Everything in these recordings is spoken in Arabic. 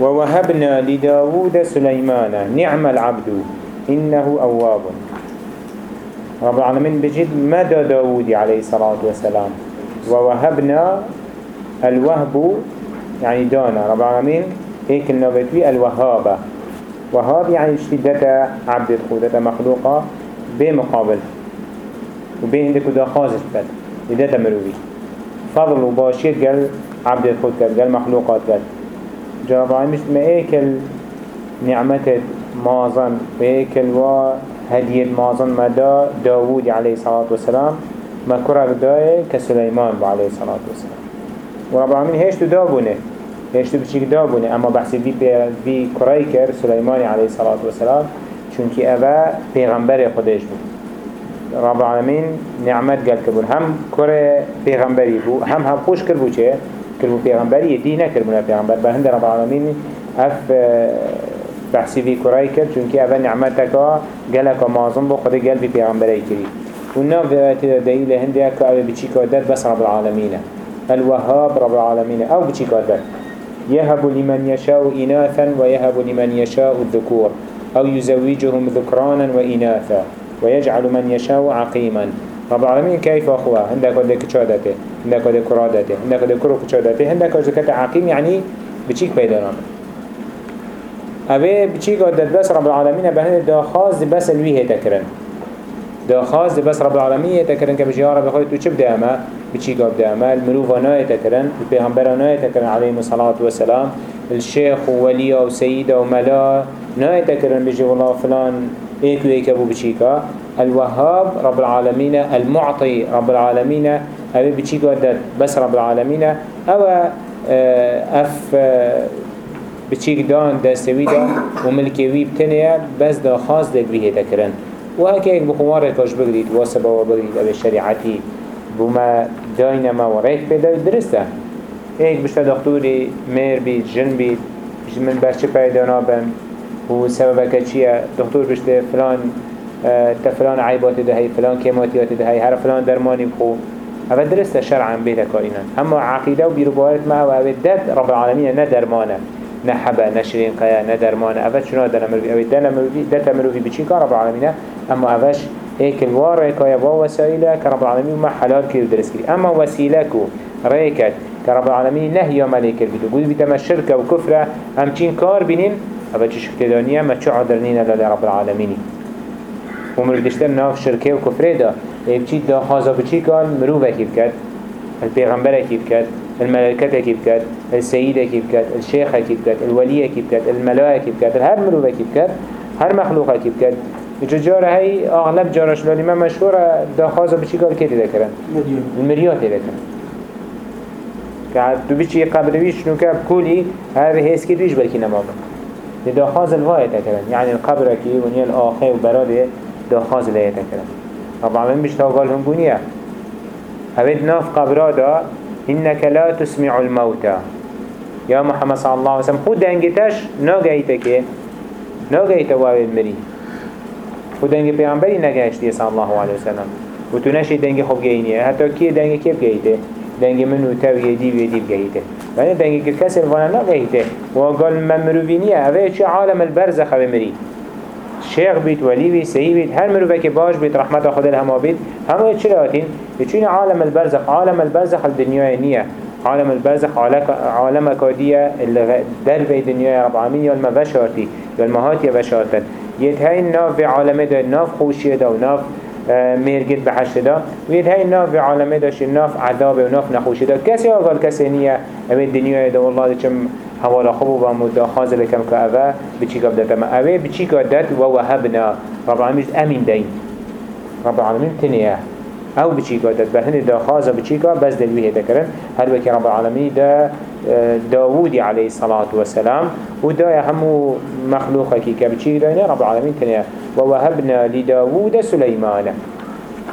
ووهبنا لداود سليمان نعم العبد إنه أواب. رب العالمين بجد مدى داود عليه الصلاة والسلام. ووهبنا الوهب يعني دانا. رب العالمين هيك النبتوي الوهابة وهاب يعني اشتدت عبد الخودة مخلوقة بمقابل. وبين عندك دا خازش بد لدى مروي. فضل وباشير قال عبد الخود قال مخلوقات قال. العالمين مش ما ايكل نعمة مازن ويكل و هدية مازن مدى داود عليه الصلاة والسلام ما كرر داي كسليمان عليه الصلاة والسلام۔ ورب العالمين هيش دابونه هيش بشيك دابونه اما بحث في في كرايكر سليمان عليه الصلاة والسلام چونك اوه پیغمبر خودش بود۔ رب العالمين نعمت قال كبون هم كره پیغمبری بو هم هم خوش کربو چه؟ کربو پیغمبری دی نکربونه پیغمبر. بهند رب العالمين اف بحثی وی کرای کرد چونکه اول نعمتك گلک مازم بو خود گل بی پیغمبری کری وناف ذات دلیل هنده که أو بچی کادت بس رب العالمين الوهاب رب العالمين أو بچی کادت يهب لمن يشاء إناثا ويهب لمن يشاء الذكور أو يزوجهم ذكرانا وإناثا ويجعل من يشاء عقيما رب العالمين كيف أخوة؟ عندك ودك كشادته عندك ودك كرادته عندك ودك كرو كشادته عندك ودك عقيم يعني بچيك بيدا رامن اوه بچی قدرت بس رب العالمین بهنه دا خاص بس الویه تکرن دا خاص بس رب که بجی رب خود تو چه بده اما بچی قد بده اما المروفا نای تکرن البیغمبر نای تکرن علیه الصلاة والسلام. الشيخ وولي و سيد و ملا نای تکرن بجی والله فلان ايك ويك أبو بچيكا الوهاب رب العالمين المعطي رب العالمين أبي بچي قدرت بس رب العالمين. أو أف بچیک دان دستوی دا و ملکوی بتنه بس دا خاص دل بیه تکرن و هکه ایک بخواره کاش بگرید و سبا بگرید أو شریعتی. بوما داینما و ریک پیدا درسته. ایک بشتا دکتوری میر بید جن بید من برچه پیدا نابم. و سبب چیه؟ دکتور بشته فلان تفلان عیبات دهی فلان کماتیات دهی هر فلان درمانی بخو هذا درسته شرعا بيتا كائنا عقيدة وبيربوارت ما هو هذا دد رب العالمين ندرمانه نحبا نشرين قيا ندرمان أفش شنو دنا مروي أبي دنا مروي دتا مروي بتشين كرب العالمين أما أفش هيك الوار كيا با وسائله كرب العالمين ما حلال كيو درس كري أما وسيلكو ريكت كرب العالمين نهي ملك البيت قول بيتما شركة وكفرة أم تشين كار بينين أفش شكتدانية ما شو عذرنين لرب العالمين ومروي دشتر ناف شركة وكفرة دا. بچی دا؟ خازا بچی کال مروفه کیف کرد البیغمبره کیف کرد الملائكة كيف كات السيدة كيف كات الشيخة كيف كات الولية كيف كات الملائكة كيف كات هر مروفة كيف كات هر مخلوقة كيف كات جارة هاي أغلب جارش لالي ما مشهورة دا خازا بچی کال كيف ذكرن المريات ذكرن كعد دو بيشي قبروي شنو كاب كولي هذا هيس كيدوش بلكي نمامن دا خاز الواية تكرن يعني القبر كي ونيا الآخي وبراده دا خاز لا يتكرن طبعا من بيشتاق قالهم بنيا هبت ناف قبرادا إنك لا تسمع الموتى يا محمد صلى الله عليه وسلم خود دنگتش ناگهیت ناگهيت واوی مري خود دنگ پیغمبری نگهشتی صلى الله عليه وسلم و تو نشی دنگ خوب گهینیه؟ حتی کی دنگ کیف گهیته؟ دنگ من و تو یدی و یدی گهیته. ولی دنگ که کسی الوانا نگهیته و قال من مروینیه اوه چه عالم البرزخ مري شيخ بيت ولي بيت سهي بيت هر مروفه که باش بيت رحمت خود الهما بيت همه چرا هاتين يچون عالم البرزخ عالم البرزخ الدنيا نية عالم البرزخ عالم اللي در بي دنيا رب العالمين يالما بشارتي يالما هاتي بشارتن. يتهي الناف في عالمه دا ناف خوشيه دا وناف مهرگت بحشت دا وید هاي ناف في عالمه داش ناف عذاب و ناف نخوشی دا کسی آقال کسی نیه. امید دنیا دا والله چم حوالا خوب و مدا خازل کم که اوه بچی کب داتا ما اوه بچی کب دات و وهبنا. رب العالمين امین دین. رب العالمين تنیه. أو بچی کب دات بهنه دا خازه بچی کب بس دلویه دکرن. هر وکی رب العالمين دا داوودی علیه الصلاة والسلام و دا همو مخلوقه که بچی داینه رب العالمين تنیه و وهبنا لداوود سليمان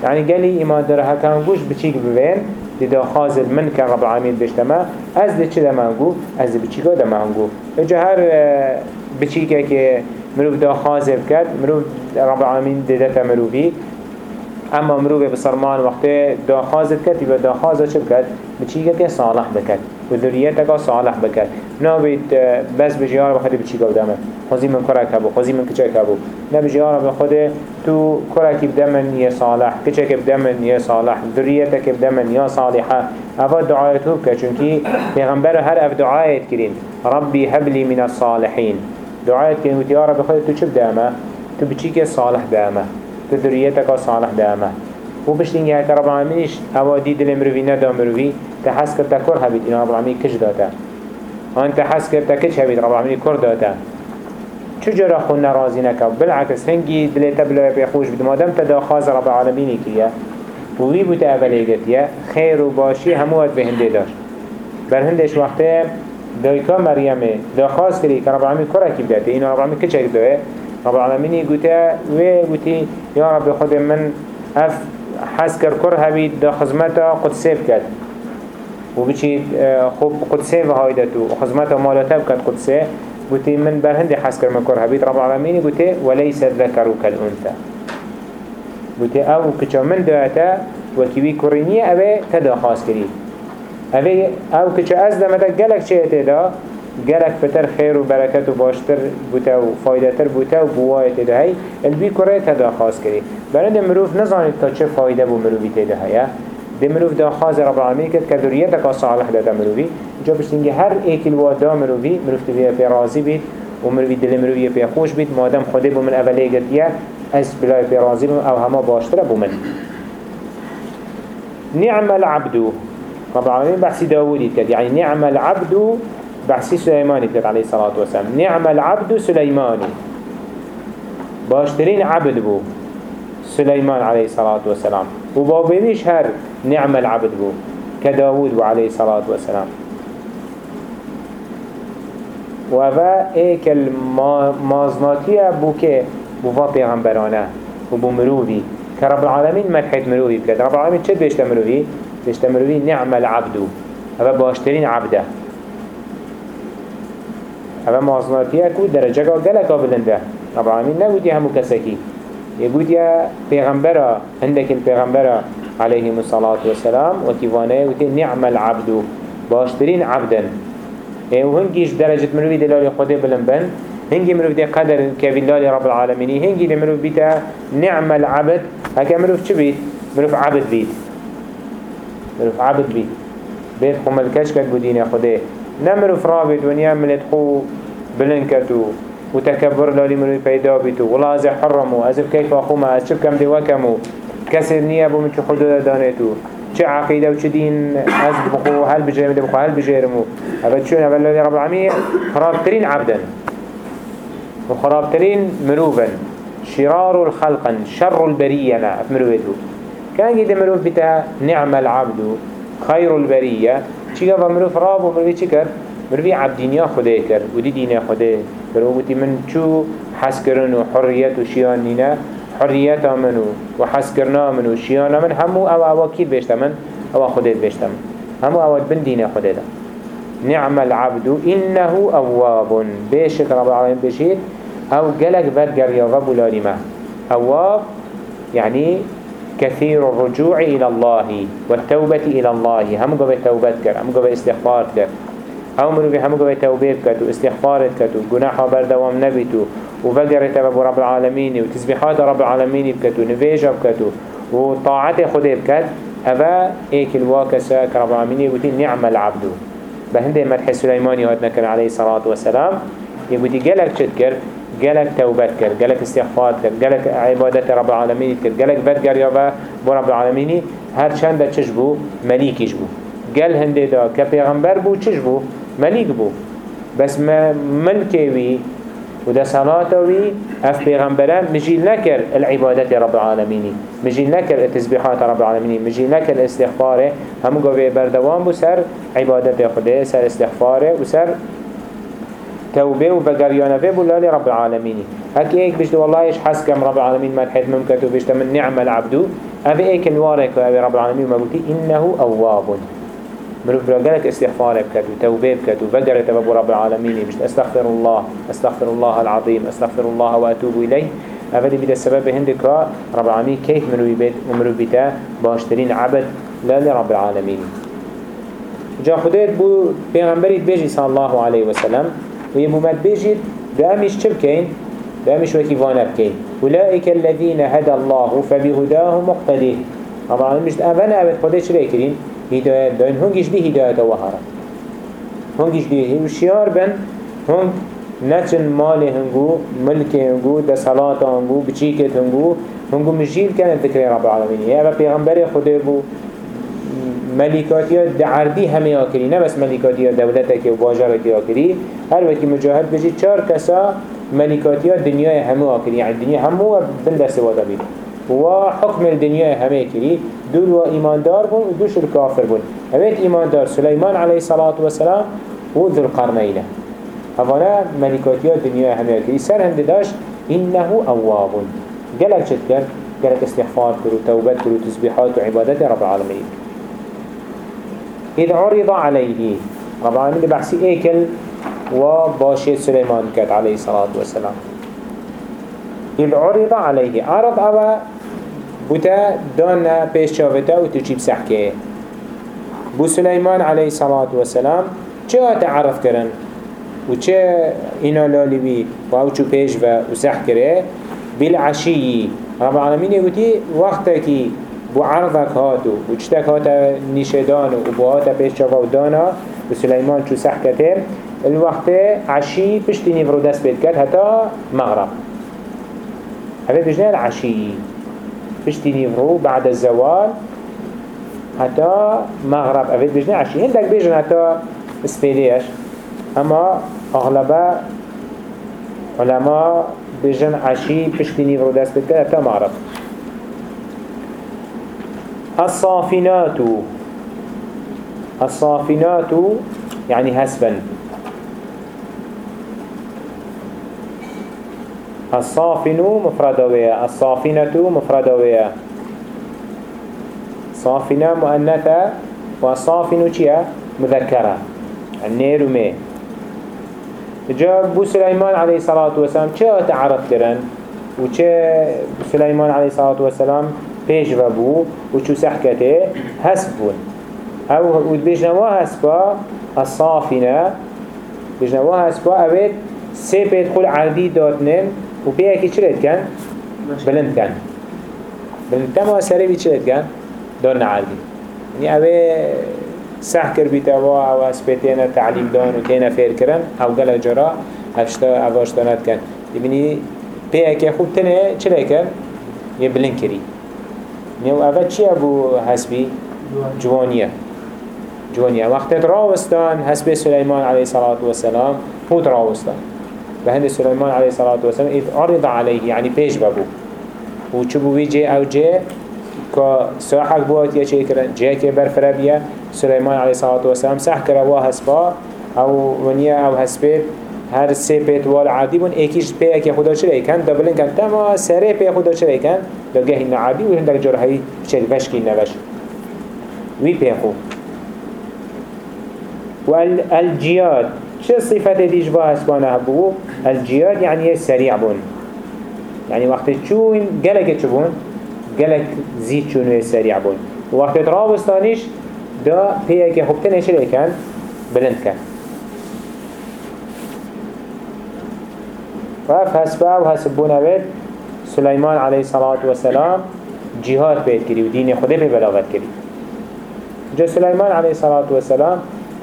يعني قال لي إما درها كان قوش بچيك ببين لدا خازل من كان رب العالمين بيشتما از دي چه دمانگو از دي بچيكا دمانگو. اجا هر بچيكا كي مروف دا خازل كد مروف رب العالمين ددتا مروفي اما مروف بصرمان وقت دا خازل كد يبا دا خازل چه بكد بچيكا كي صالح بكد و ذريتك صالح بكر نابد بس بجيارة بخده بچي قدامه خوزي من كرك هبو خوزي من كچك هبو نبجيارة بخده تو كرك بدمن يا صالح. كچك بدمن يا صالح. ذريتك بدمن يا صالحة. افا دعايته بك چونكي پیغمبر هر اف دعايت كرين ربي هبلي من الصالحين دعايت كرين وتيارة بخده تو چه بدامه؟ تو بچيك صالح دامه؟ ذريتك صالح دامه. و بشتینگی هک رب العالمینش اوادی دل مروی. ندا مروی تحس کرتا کر هبید اینا رب العالمین کش داتا آن تحس کرتا کش هبید رب العالمین کر داتا چجورا خون نرازی نکو بالعکس هنگی دلیتا بلای پی خوش بید مادم تدا خاز رب العالمینی کیه؟ و وی بوتا اولی گتیه. خیر و باشی هموات به هنده بر هندش وقته دایکا مریمه دا خاص کری که رب العالمین کرا کی بداته اینا رب العالمین دوه رب العالمینی گوته و گوتی یا رب خود من أف حس کر کر هبید دا خزمتا قدسه بکد و بچید خوب قدسه و هایدتو و خزمتا مالتا بکد قدسه قلت من برهند حس کر مکر هبید رب العالمین قلت وليس الذكر كالأنثى. قلت أو كچا من داتا وكيوي كورينية اوه تدا خاص كريد اوه أو كچا از دمتا گلک چه تدا گلک بتر خیر و برکت و باشتر بوتا و فایده تر بوتا و بوایت ده هی البی کره تدا خواست کری برند مروف نزانید تا چه فایده بو مروفی تده هیا ده مروف دا خواز رب العالمین کرد که ذریتک صالح دادا مروفی جا بشتینگه هر ایکل وادا مروفی مروف تبیه پی راضی بید و مروفی دل مروفی پی خوش بید مادم خوده بو من اوله گرتیه از بلای پی راضی بو أو همه باشتر بو من. نعم العبد رب العالمين بحثي داودي كد يعني نعم العبد بحثي سليماني كت عليه الصلاة والسلام. نعم العبد سليماني باشترين عبد بو سليمان عليه الصلاة والسلام. وبابينيش هر نعم العبد بو كداود بو عليه الصلاة والسلام. وفا ايك المازناتية بو كي بو فا پیغمبرانه وبو مروفي كرب العالمين مدحت مروفي بكت رب العالمين چه بيشت مروفي؟ بيشت مروفي نعم العبد. هذا باشترين عبده. هذا مازناتيه كو درجه گلکا بلنده رب العالمين نگوتي همو كسكي يقول يا پیغمبرا عندك البيغمبرا عليه الصلاة والسلام وكيفانه يقول نعم العبد باشترين عبدا وهنجيش درجة مروي دلال خده بلنبن هنجي مروف دي قدر كبيلال رب العالمين هنجي لمروف بيتا نعم العبد. هكا مروف چه بيت؟ مروف عبد بيت مروف عبد بيت بيت خمال كشكت بدين خده نمروف رابط ملت خو بلنكتو وتكبر لالي مروي پیدا بیتو ولا از حرمو از كيف أخوما از چه کم دی وکمو کسی نیه بو من چه حدود دانتو چه عقیده و چه دین از بخو هل بجرم دی بخو هل بجرمو اول چون اول لالي رب العالمين خرابترين عبدا. وخرابترين مروفا شرار الخلقا شر البرية مروفيتو كان جد مروف بتا نعم العبد خير البرية. چی گفت مروف راب و مروفی کرد؟ مروفی عبدینیا خوده کرد و دی دین خوده. برو بودی من چو حس کرن و حریت و شیان نینه حریت منو و حس منو شیان من همو أو أو کی بیشت من أو خودت بیشت من همو أو بن دین خوده ده نعم العبد إنه أواب. بيشك رب العالمين بشير أو قلق بدقر يا رب العالمين أواب يعني كثير الرجوع إلى الله والتوبة إلى الله. هم قبل توبة كر هم قبل استغفار كر هم مروفي هم قبل توبة كتو استغفار كتو جناح بردوام نبيتو وفجر تبب رب العالمين وتسبيحات رب العالمين بكتو نفيجة بكتو وطاعته خده بكت أبا إيك الواكسة كرب العالمين يقول نعم العبد. بهنده مرح سليماني هاتنا عليه الصلاة والسلام يقول قالك شد جلك توبت كر جلك استغفار كر جلك عبادة رب العالمين كر جلك بدجر يا بو رب العالمين هر چند چشبو مليك يشبو جل هنده دا كبيغمبر بو چشبو مليك بو بس ما ملكي وي وده صلاة وي اف بيغمبره مجيل نكر العبادة رب العالمين مجيل نكر التسبيحات رب العالمين مجيل نكر الاستغفار همو قوي بردوان بو سر عبادة خده سر استغفاره وسر توبه و بقريانه في بولالي رب العالمين هك ايك بشت والله إيش كم رب العالمين مرحت ممكن وبشت من نعم العبد افي ايك الوارك رب العالمين ما قلتي إنه أواب. مروف برقلك استغفار بكت وتوبة بكت وبقر تباب رب العالمين. بشت أستغفر الله أستغفر الله العظيم أستغفر الله وأتوب إليه. افدي بدا السبب هندك رب العالمين كيف منو يبيت ومروف بتا باشترين عبد لا لرب العالمين. جا خدایت بو پیغمبریت بیجی صلی الله علیه وسلم و یه بومد بیجید ده امیش چه بکین؟ ده امیش وکی وانه بکین اولئیک الذین هدى الله فبهداه مقتده اما امیش اولا اوید خدای چه کرین؟ هدایت داین هنگیش دی هدایت وهارا هنگیش دی هوشیار بن. هنگ نچن مال هنگو ملک هنگو ده صلاة هنگو بچیکت هنگو. هنگو مجیل کنن ذکر رب العالمین. یا پیغمبر خدا بو ملكاتيا دعردي همه آكري نه بس ملكاتيا دولتك و باجرك آكري هر وكي مجاهد بجي چار كسا ملكاتيا دنيا همه آكري يعني الدنيا همه بلد سوادا بيد و حكم الدنيا همه كري دول و ايمان دار بون و دوش الكافر بون. هبيت ايمان دار سليمان عليه الصلاة والسلام و ذو القرنين هفانا ملكاتيا دنيا همه كري سر هند داش إنه أواب قالك شد كر قالك استغفار كرو توبت كرو تسبيحات وعبادات رب العالمين إذ عرض عليه رب العالمين بحثي إيكل وباشي سليمان كات عليه الصلاة والسلام إذ عرض عليه عرض أبا بتا دانا بيش شافتا وتجيب سحكي بو سليمان عليه الصلاة والسلام چه تعرف کرن و چه اینا لالی بی و أو چو پیش و سح کره بالعشی رب العالمین یکوتی وقتا کی بو عرضك هاتو و چتك هاتا نشدان و بو هاتا پیش چاوا و دانا و سليمان چو سح كتير الوقت عشي پشتی نفرو دست بيت كت هتا مغرب هذا بجنا العشي پشتی نفرو بعد الزوال هتا مغرب هذا بجنا عشي. هندك بيجن هتا اسفيديش أما اغلبا علماء بيجن عشي پشتی نفرو دست كت هتا مغرب. الصافنات الصافنات يعني هسبا. الصافن مفردوية الصافنة مفردوية. صافنة مؤنثة والصافن چيا مذكرة. النير مي جاء بو سليمان عليه الصلاة والسلام چه تعرف كرن وچه سليمان عليه الصلاة والسلام پیش و بو؟ و چو سحکته هسب بون أو بجنوا هسبا الصافنة بجنوا هسبا اوید سه پید خل عردی دادنن و پی اکی چلید کن؟ بلند کن بلند کن و سره بی چلید کن؟ دادن عردی یعنی اوه سح کر بیتوا أو اسپیتینا تعلیم دان و تینا فیر کرن أو گل جرا افشتا اواشتانت کن یعنی پی اکی خود تنه چلی کن؟ یه بلند کری نيو أفا چي أبو حسبي جوانية جوانية وقت راوستان حسبي سليمان عليه الصلاة والسلام فوت راوستان بهند سليمان عليه الصلاة والسلام إذ عرض عليه يعني بيش بابو وچبو ويجي أو جي كا ساحك بوات يا شيء كرن جي كي برفربيا سليمان عليه الصلاة والسلام ساح كروا حسبا أو ونيا أو حسبيت هر سه پیت وال عادی بون ایکیش پی اکی خدا چرا کن؟ دبلن کن. تما سره پی خدا چرا کن؟ دگه این عادی و هندک جرهی چه وشکی نوش. وی پی خو. الجیاد. چه صفت دیش با اسبانه هبو الجیاد یعنی سریع بون يعني وقت چون گلک چبون گلک زید چونو سریع بون وقت رابستانیش دا پیه که خوبتنه چرا کن بلند کن وف هسبا و هسبونا بيت. سليمان عليه الصلاة والسلام جهاد بيت كري ودين خده ببلاغت كري. جا سليمان عليه الصلاة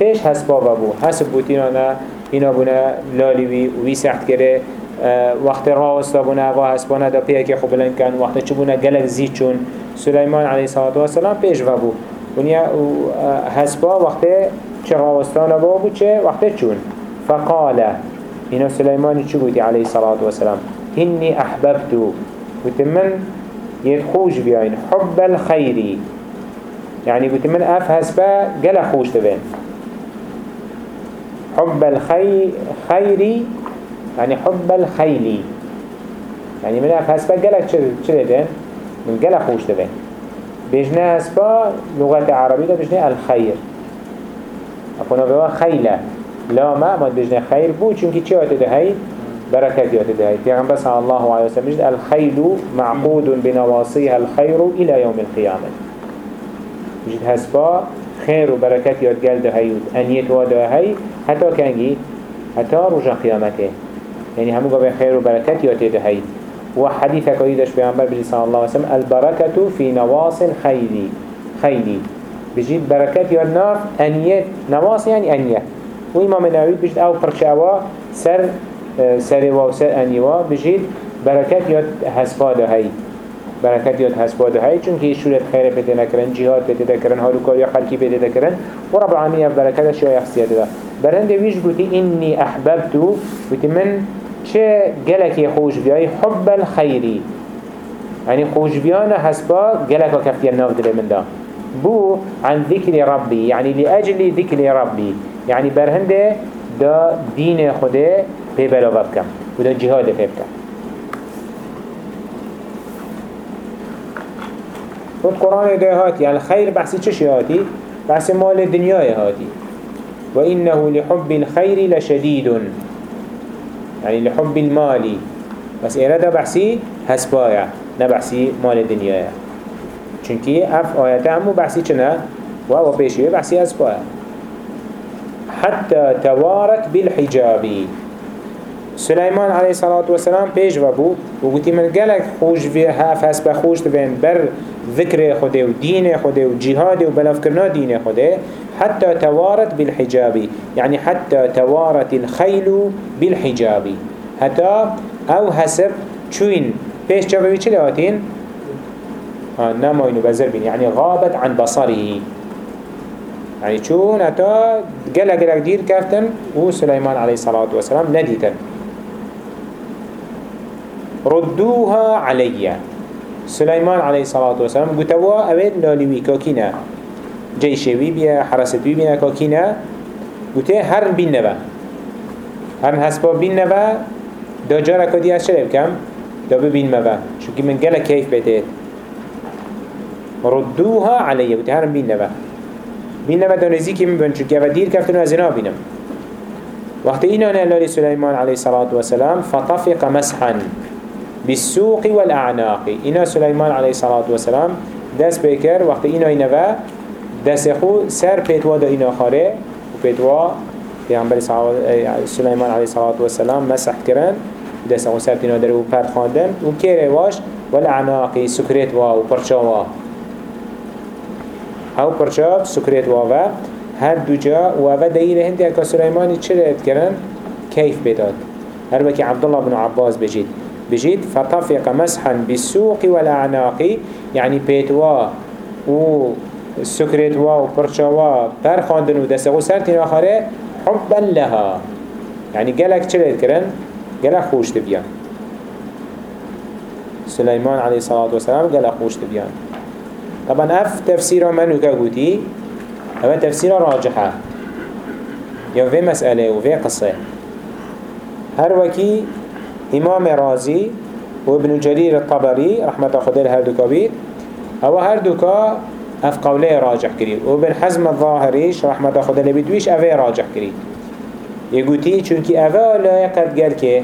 والسلام تيش هسبا بابو هسب بوتينا اینا بونا لالیوی وی سخت کرده وقت راوستا بونا و هسبانا دا پیه که خوب بلند کن. وقت چه بونا گلک زید چون. سلیمان علیه صلاة و سلام پیش و بو. بونیا هسبا وقت چه راوستانا بابو چه وقت چون. فقاله إنه سليمان شو قلت عليه الصلاة والسلام؟ إني أحببت قلت من يدخوش بيين حب الخير يعني قلت من أفهس با قل خوش تبين حب الخير خيري يعني حب الخيل. يعني من أفهس با قلك چلدين من قل خوش تبين بجنا هسبا لغة عربية بجنا الخير. أقول بوا خيلة. لا ما ما بجنا خير بو چونكي چه آت دهي بركات يات دهي پیغمبر صلى الله عليه وسلم الخيل معقود بنواصيها الخير إلى يوم القيامة. بجد هسبا خير وبركات ياد قال ده هيود أنيت وادا هي حتى كانجي حتى رجع قيامته. يعني همو قبل خير وبركات ياد ده هي وحديثك ويدش بيعنبر بجي صلى الله عليه وسلم البركة في نواصل خيلي خيلي بجيد بركات ياد ناف أنيت نواصل يعني أنيت وإمام النووي بجد أو برشاوا سر و سر أنيوا بجيد بركات ياد هسفا ده هي برکت یاد هست. باده های چون که شورت خیر پیدا نکرن جهاد پیدا نکرن هاروکاری خلقی پیدا نکرن و رب العالمین برکتش یا یخصیت ده برنده ویش گوتی اینی احببتو گوتی من چه گلکی خوش بیای حب الخیری. يعني خوش بيانا حسبا جلك وكفتير ناف دل من دا. بو عن ذكر ربي يعني لأجل ذكر ربي يعني برهنده دا دين خده ببلا بكم ودا جهاد بكم خود قرآن ده هاتي الخير بحثي چش هاتي بحث مال الدنيا هاتي وإنه لحب الخير لشديد يعني لحب المال بس إرادة بحثي هسبايا نبحثي مال الدنيا چونكي اف آيات همو بحثي چنا وهو بيشي بحثي هسبايا حتى توارت بالحجاب سليمان عليه الصلاة والسلام پیش وبو وقتی من گلک خوش في هاف هست تبين بر ذكر خده و دين خده و جهاد و بلاف کرنا دين خده حتى توارت بالحجاب يعني حتى توارت الخيل بالحجاب حتى أو حسب چوين پیش جوابي چه لهاتين؟ آه نماينو بزر بين يعني غابت عن بصره. يعني چون حتى قلق قلق دير كفتن و عليه الصلاة والسلام نديتن ردوها علي. سليمان عليه الصلاة والسلام قتوا أبد لالوي كاكينا جيشوي بيا حرستوي بيا كاكينا قتا هر بين نبا هر هسبا بين نبا دا جارة كدي أشرب كم دا ببين مبا شو كي من قلق كيف بيتت ردوها علي. قتا هر بين نبا بين نبا دا نزيكي من بن شو كي دير كفتنو أزنا بينم وقت إنا نالي سليمان عليه الصلاة والسلام فطفق مسحا. بالسوق والأعناق. إنا سليمان عليه الصلاة والسلام دس بكر وقت إنا إنوا دس خو سر بيتوا دا إنا خاره وبيتوا پیغمبر سليمان عليه الصلاة والسلام مسح كرن دس خو سر تنا درو پر خاندن و كيره واش؟ والأعناق سكريت وا و پرچا وا. هاو پرچا سكريت وا و هر دو جا و و دايره هنده اكا سليماني چه كرن كيف بداد. هر وكي عبدالله بن عباس بجيد بجيت فطفق مسحا بالسوق والأعناق يعني بيتوا و سكرتوا و برشوا برخاندن و دستغو سرتين آخره حبا لها. يعني قالك چلت كرن قالك خوش تبيان سليمان عليه الصلاة والسلام قالك خوش تبيان طبعا اف تفسير منو كاقوتي اما تفسير راجحة. يو في مسألة وفي قصة. هر وكي إمام رازي وابن جرير الطبري رحمة خدا هر دوكا بيت. أو هر دوكا اف قوله راجح كري وابن حزم الظاهريش رحمة خدا لبيدويش اوه راجح كري يقولي چونك اوه لا يقد قال كي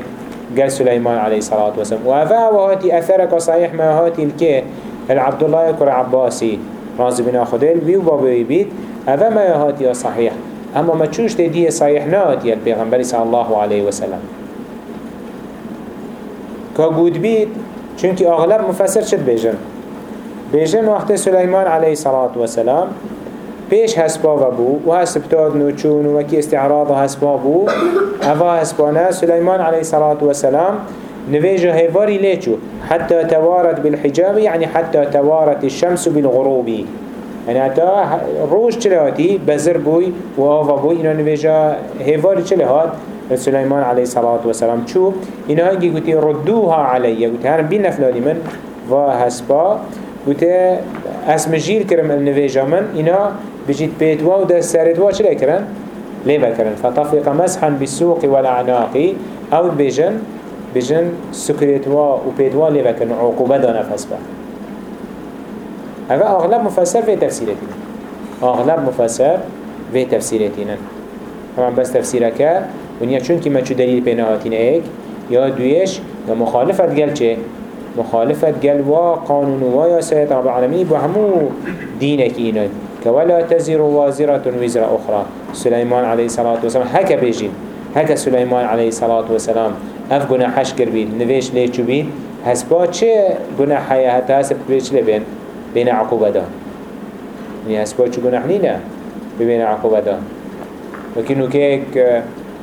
قال سليمان عليه الصلاة والسلام. وأفا وهاتي أثرك صحيح ما هاتي الكي العبد الله يكر عباسي رازي بن أخدل بيو بابي بيت. أفا ما هاتي صحيح. أما ما تشوش تديه صحيح ناتي البيغمبر صلى الله عليه وسلم. که گود بید اغلب مفسر شد بیجن بیجن وقت سلیمان علیه صلاة و سلام پیش هسپا و بو و هسپتاد نوچون و وکی استعراض و هسپا بو اوه هسپانه سلیمان علیه صلاة و سلام نویجه هیواری لیچو حتى توارت بالحجاب يعني حتى توارت الشمس بالغروب يعني حتى روش چلهاتی بزر آوا بوی اینا نویجه هیواری چلهات سليمان عليه الصلاة والسلام شو إنها هنجي قلتي ردوها علي قلتي هرم بين نفلاني من وهسبا قلتي اسم جيل كرم النفيجا من إنها بجيت بيتوا وده ساردوا چه لكرن؟ ليه بكرن فطفق مسحا بالسوق والأعناق أو بجن بجن سكريتوا وبيتوا ليه بكرن عقوبة دا نفس با هذا أغلب مفسر في تفسيرتنا أغلب مفسر في تفسيرتنا طبعا بس تفسيرك ونیا چون که ما چو دلیل پینا هاتین ایک یا دویش یا مخالفت گل چه؟ مخالفت گل و قانون و یا سیط رب العالمین با همو دینک اینا كولا تزر وازرة وزر أخرى. سليمان عليه الصلاة والسلام هكا بيجين هكا سليمان عليه الصلاة والسلام. اف گناحش کر بید نویش لی چو بید هسپا چه گناحی هتا هسپ بیش لبین؟ بین عقوبه دا يعني هسپا چو گناح نینه ببین عقوبه دا وكنو كيك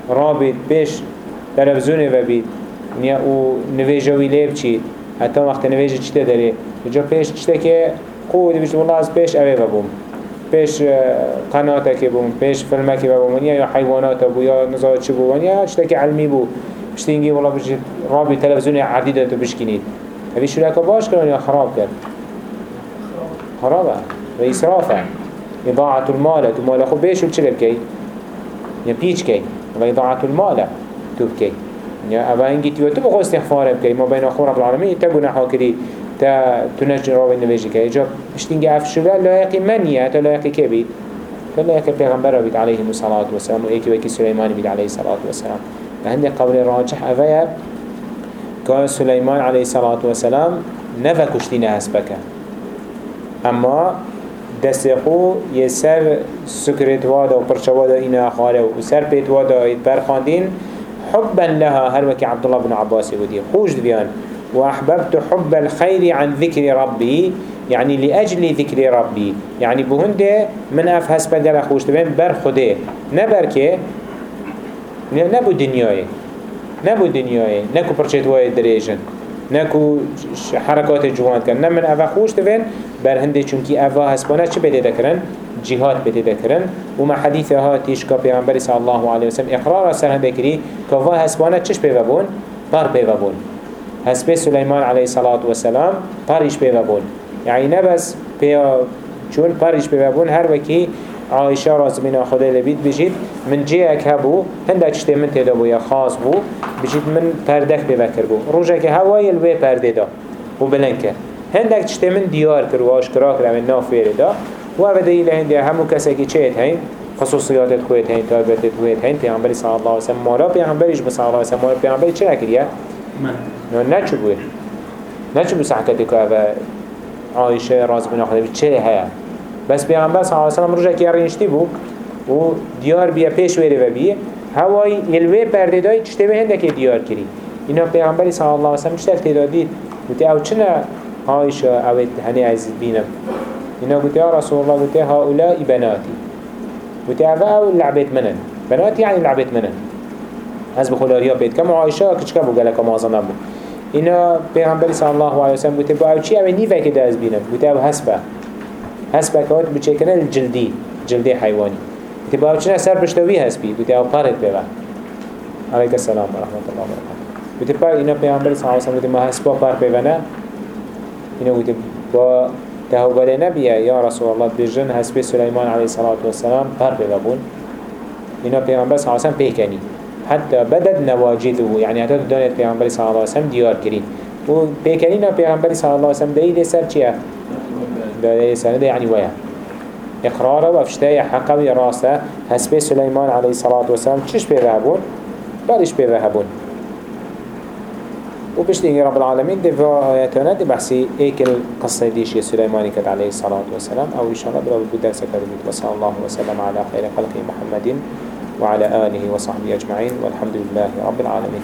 رابط بيش تلفزيوني و بيت نیا أو نویجه وی لیب چید. حتی وقت نویجه چیته داره جا پیش چیته که قول بیشت والله از پیش اوه بوم. پیش قناته که بوم پیش فیلمه که بوم. یا حیوانات بو یا نظار چی بو؟ یا چیته که علمی بو. بشتینگی والله بشت رابی تلفزیون عدیده تو بشکنید شو لك باش كان يا خراب كان خرابة. وإسرافة إضاعة المال. ومال أخو بيش وتشلب كي يا بيش كي وإضاعة المال. توب كي. يا أبا إنجي تيو تبغى استغفار بكي ما بين أخو رب العالمين. تبغى نحاكري تا تنجي راوي نبيجي كي. جاب أفشولا لا يقي منية لا يقي كبيت فلا يقي پیغمبر بيت عليه الصلاة والسلام. وإيكي وإيكي سليمان بيت عليه الصلاة والسلام. فهندي قول راجح. أفيا قال سليمان عليه الصلاة والسلام نفا كشتين هسبك. أما دستخو يسر سكرت وادا و پرچ وادا اینا خاله و سر پیت وادا اید برخاندین. حبا لها هر وكي عبد الله بن عباس ودي خوش دبيان وأحببت حب الخير عن ذكر ربي يعني لأجل ذكر ربي يعني بهنده من أفهس بدل خوش دبيان بر خده نبر كه نبو دنياي نبو دنياي نكو برشت واي دريجن نكو حركات جوان كان نمن أفا خوش دبيان بر هنده چونكي أفا هسبانه چه بده دكرن جهاد بده دكرن وما حديث ها تيشكا پیغمبر صلى الله عليه وسلم اقرار سر هنده كري كفا هسبانه چش بيوابون بار بيوابون هسبه سليمان عليه الصلاة والسلام باريش بيوابون يعني نبس بيا چون باريش بيوابون هر وكي عائشة راز من خدا لبيت بجيت من جيك هبو هنده چشته من تدا بو يا خاص بو. بجيت من پردك ببكر بو. روجه که هوای الوی پرده دا. و بلند کرد هندك چشته من دیار کر و آشکرا کر من ناف ویره دا. و أو دلیل هنده همو کسی که چهت هین خصوصیات خویت هین تابعت خویت هین پیغمبری صلی الله علیه وسلم مالا پیغمبریش بصلی الله علیه وسلم مالا پیغمبری چه نکریه؟ نه نه چو بوه نه چو بو صحکتی که أو عایشه راز بنا خدا چه هیا بس پیغمبر صلی الله علیه وسلم روژه که رینشتی بو و دیار بیا پیش ویره و بیه. هوای یلوه پرده دای چشته به هنده که دیار کری؟ اینا پیغمبری صلی الله علیه وسلم چشتر تدادید و أو چنه عایشه أو هنه عزیز بینم؟ اینا گوته یا رسول الله گوته هؤلاء بناتي گوته أو لعبت منن. بناتي يعني لعبت منن. از بخلاریا بيت كم عائشة كچكا بو گلکا مازن بو اینا پیغمبر صلی الله علیه وسلم گوته با أو چی؟ أو نیوه که داز بینم. گوته أو حسبه. وقت بچه کنه الجلدی جلدی حیوانی. گوته با أو چنه سر بشتوی حسبی گوته أو پارت ببا علیک السلام ورحمت الله وبرکاته گوته پا اینا پیغمبر صلی الله علیه وسلم گوته ما حسبه پار ببنه اینا گوته با تهوبره نبيه يا رسول الله بجن هسبي سليمان عليه الصلاة والسلام بر بابون إنا پیغمبر صلى الله عليه وسلم بيكني حتى بدد نواجده يعني حتى دانت پیغمبر صلى الله عليه وسلم ديار كرين و بيكنينا پیغمبر صلى الله عليه وسلم سر چيه ده يعني ويا. إقراره وفشتايا حقا وراسه هسبي سليمان عليه الصلاة والسلام. چش بيرهبون برش بيرهبون وبشتين رب العالمين دي آياتنا دي بحثي ايك القصة ديش سليماني كد عليه الصلاة والسلام. أو إن شاء الله بلا بد درس كلمة وصلى الله وسلم على خير خلق محمد وعلى آله وصحبه أجمعين والحمد لله رب العالمين